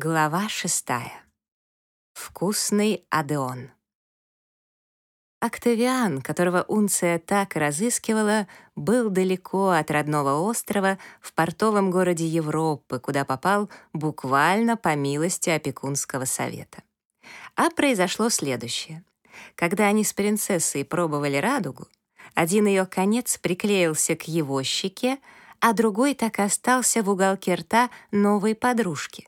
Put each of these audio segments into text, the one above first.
Глава шестая. Вкусный Адеон. Октавиан, которого Унция так разыскивала, был далеко от родного острова в портовом городе Европы, куда попал буквально по милости опекунского совета. А произошло следующее. Когда они с принцессой пробовали радугу, один ее конец приклеился к его щеке, а другой так и остался в уголке рта новой подружки —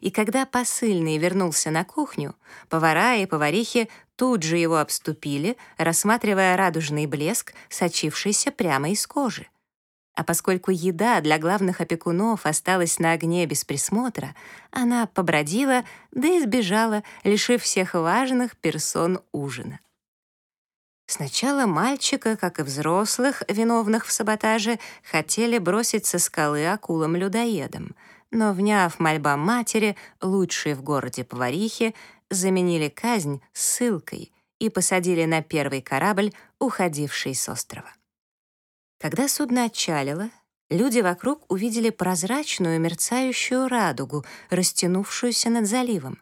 и когда посыльный вернулся на кухню, повара и поварихи тут же его обступили, рассматривая радужный блеск, сочившийся прямо из кожи. А поскольку еда для главных опекунов осталась на огне без присмотра, она побродила, да и сбежала, лишив всех важных персон ужина. Сначала мальчика, как и взрослых, виновных в саботаже, хотели бросить со скалы акулам-людоедам — но, вняв мольбам матери, лучшие в городе поварихи заменили казнь ссылкой и посадили на первый корабль, уходивший с острова. Когда судно отчалило, люди вокруг увидели прозрачную мерцающую радугу, растянувшуюся над заливом.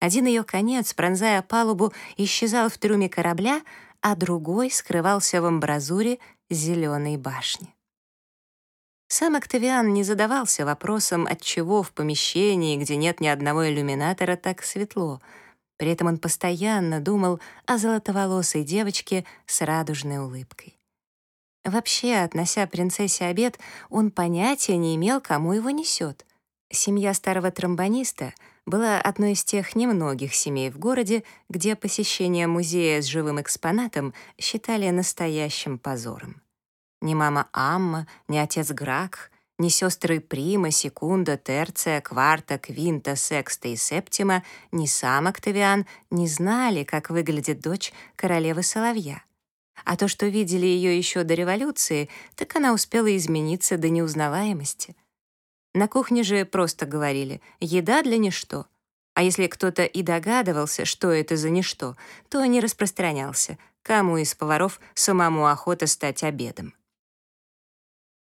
Один ее конец, пронзая палубу, исчезал в трюме корабля, а другой скрывался в амбразуре зеленой башни. Сам Октавиан не задавался вопросом, отчего в помещении, где нет ни одного иллюминатора, так светло. При этом он постоянно думал о золотоволосой девочке с радужной улыбкой. Вообще, относя принцессе обед, он понятия не имел, кому его несет. Семья старого тромбониста была одной из тех немногих семей в городе, где посещение музея с живым экспонатом считали настоящим позором. Ни мама Амма, ни отец Грак, ни сестры Прима, Секунда, Терция, Кварта, Квинта, Секста и Септима, ни сам Октавиан не знали, как выглядит дочь королевы Соловья. А то, что видели ее еще до революции, так она успела измениться до неузнаваемости. На кухне же просто говорили «еда для ничто». А если кто-то и догадывался, что это за ничто, то не распространялся, кому из поваров самому охота стать обедом.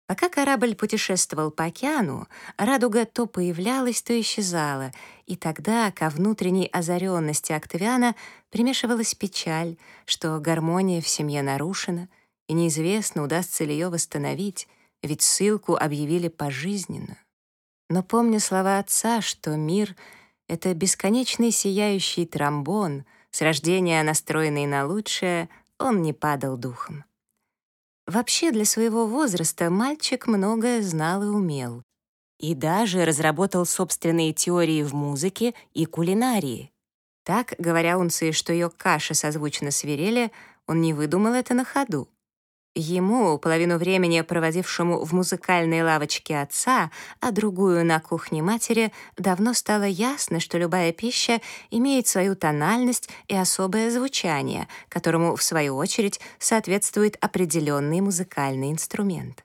Пока корабль путешествовал по океану, радуга то появлялась, то исчезала, и тогда ко внутренней озаренности Октавиана примешивалась печаль, что гармония в семье нарушена, и неизвестно, удастся ли ее восстановить, ведь ссылку объявили пожизненно. Но помня слова отца, что мир — это бесконечный сияющий тромбон, с рождения настроенный на лучшее, он не падал духом. Вообще, для своего возраста мальчик многое знал и умел. И даже разработал собственные теории в музыке и кулинарии. Так, говоря Унции, что ее каша созвучна свирели, он не выдумал это на ходу. Ему, половину времени проводившему в музыкальной лавочке отца, а другую на кухне матери, давно стало ясно, что любая пища имеет свою тональность и особое звучание, которому, в свою очередь, соответствует определенный музыкальный инструмент.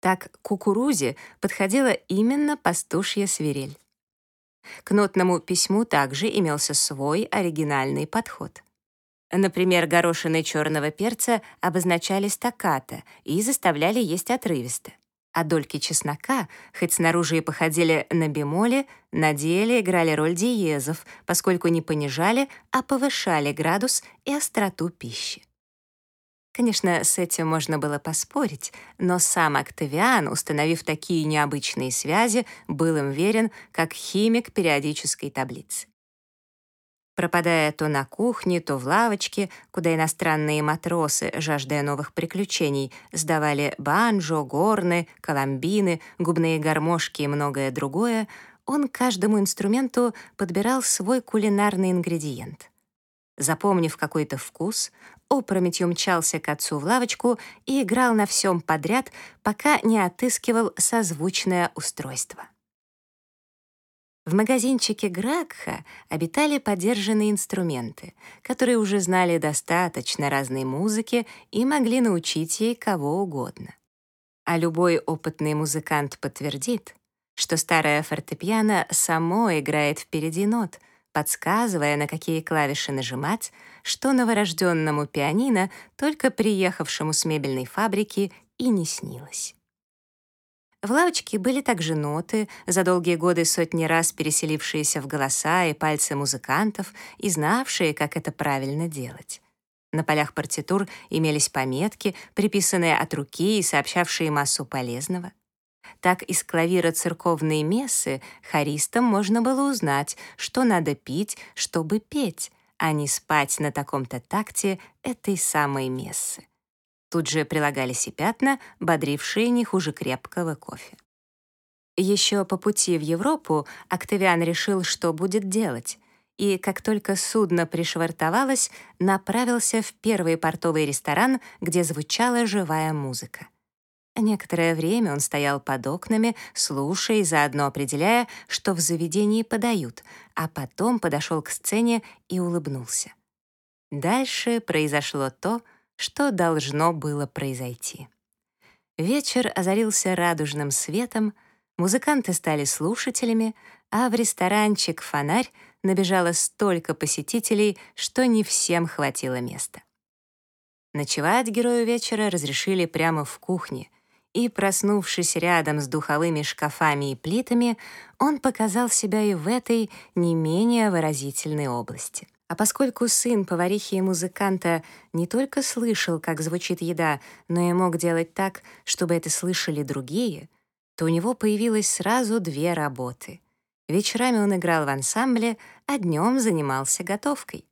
Так кукурузе подходила именно пастушья свирель. К нотному письму также имелся свой оригинальный подход — Например, горошины черного перца обозначали стаккато и заставляли есть отрывисто. А дольки чеснока, хоть снаружи и походили на бемоле, на деле играли роль диезов, поскольку не понижали, а повышали градус и остроту пищи. Конечно, с этим можно было поспорить, но сам Октавиан, установив такие необычные связи, был им верен как химик периодической таблицы пропадая то на кухне, то в лавочке, куда иностранные матросы, жаждая новых приключений, сдавали банджо, горны, коломбины, губные гармошки и многое другое, он каждому инструменту подбирал свой кулинарный ингредиент. Запомнив какой-то вкус, опрометью мчался к отцу в лавочку и играл на всем подряд, пока не отыскивал созвучное устройство. В магазинчике Гракха обитали подержанные инструменты, которые уже знали достаточно разной музыки и могли научить ей кого угодно. А любой опытный музыкант подтвердит, что старая фортепиано само играет впереди нот, подсказывая, на какие клавиши нажимать, что новорожденному пианино, только приехавшему с мебельной фабрики, и не снилось. В лавочке были также ноты, за долгие годы сотни раз переселившиеся в голоса и пальцы музыкантов и знавшие, как это правильно делать. На полях партитур имелись пометки, приписанные от руки и сообщавшие массу полезного. Так из клавира церковной мессы хористам можно было узнать, что надо пить, чтобы петь, а не спать на таком-то такте этой самой мессы. Тут же прилагались и пятна, бодрившие не хуже крепкого кофе. Еще по пути в Европу Октавиан решил, что будет делать, и как только судно пришвартовалось, направился в первый портовый ресторан, где звучала живая музыка. Некоторое время он стоял под окнами, слушая и заодно определяя, что в заведении подают, а потом подошел к сцене и улыбнулся. Дальше произошло то, что должно было произойти. Вечер озарился радужным светом, музыканты стали слушателями, а в ресторанчик «Фонарь» набежало столько посетителей, что не всем хватило места. Ночевать герою вечера разрешили прямо в кухне — и, проснувшись рядом с духовыми шкафами и плитами, он показал себя и в этой не менее выразительной области. А поскольку сын поварихи и музыканта не только слышал, как звучит еда, но и мог делать так, чтобы это слышали другие, то у него появилось сразу две работы. Вечерами он играл в ансамбле, а днем занимался готовкой.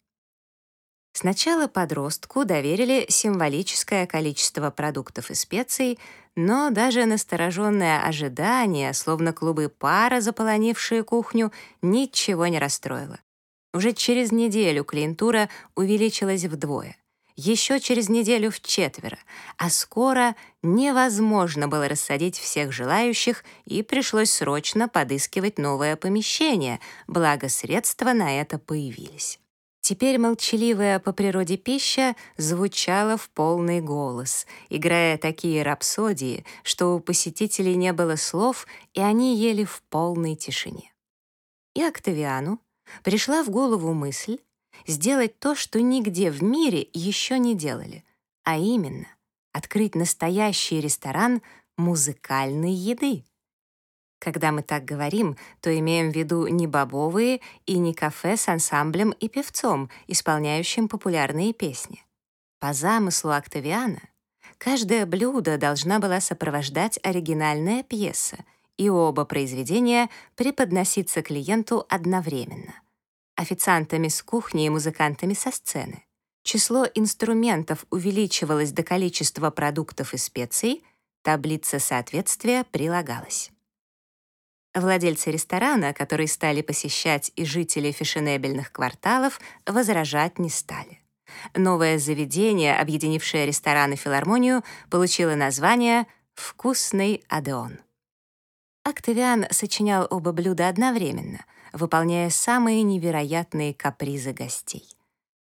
Сначала подростку доверили символическое количество продуктов и специй, но даже настороженное ожидание, словно клубы пара, заполонившие кухню, ничего не расстроило. Уже через неделю клиентура увеличилась вдвое, еще через неделю в четверо, а скоро невозможно было рассадить всех желающих, и пришлось срочно подыскивать новое помещение, благо средства на это появились. Теперь молчаливая по природе пища звучала в полный голос, играя такие рапсодии, что у посетителей не было слов, и они ели в полной тишине. И Октавиану пришла в голову мысль сделать то, что нигде в мире еще не делали, а именно открыть настоящий ресторан музыкальной еды. Когда мы так говорим, то имеем в виду не бобовые и не кафе с ансамблем и певцом, исполняющим популярные песни. По замыслу Октавиана, каждое блюдо должна была сопровождать оригинальная пьеса, и оба произведения преподноситься клиенту одновременно. Официантами с кухни и музыкантами со сцены. Число инструментов увеличивалось до количества продуктов и специй, таблица соответствия прилагалась. Владельцы ресторана, которые стали посещать и жители фешенебельных кварталов, возражать не стали. Новое заведение, объединившее ресторан и филармонию, получило название «Вкусный Адеон». Октавиан сочинял оба блюда одновременно, выполняя самые невероятные капризы гостей.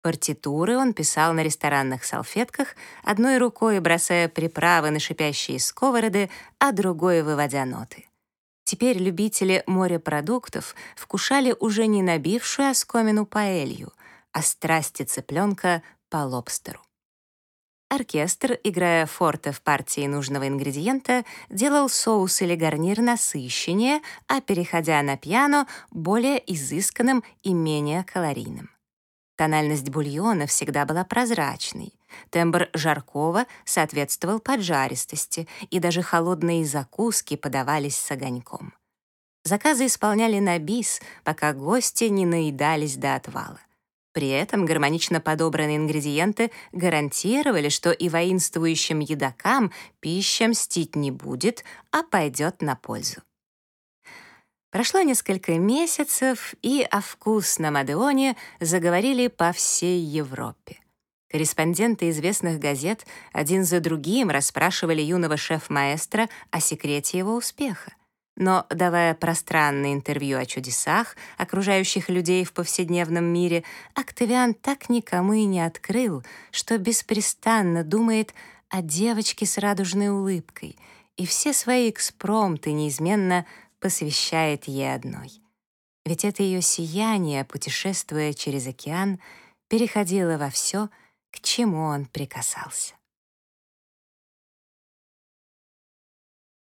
Партитуры он писал на ресторанных салфетках, одной рукой бросая приправы на шипящие сковороды, а другой выводя ноты. Теперь любители морепродуктов вкушали уже не набившую оскомину паэлью, а страсти цыпленка по лобстеру. Оркестр, играя форте в партии нужного ингредиента, делал соус или гарнир насыщеннее, а переходя на пиано, более изысканным и менее калорийным. Тональность бульона всегда была прозрачной. Тембр жаркого соответствовал поджаристости, и даже холодные закуски подавались с огоньком. Заказы исполняли на бис, пока гости не наедались до отвала. При этом гармонично подобранные ингредиенты гарантировали, что и воинствующим едокам пища мстить не будет, а пойдет на пользу. Прошло несколько месяцев, и о вкусном Адеоне заговорили по всей Европе. Корреспонденты известных газет один за другим расспрашивали юного шеф-маэстро о секрете его успеха. Но, давая пространное интервью о чудесах, окружающих людей в повседневном мире, Октавиан так никому и не открыл, что беспрестанно думает о девочке с радужной улыбкой и все свои экспромты неизменно посвящает ей одной. Ведь это ее сияние, путешествуя через океан, переходило во все — к чему он прикасался.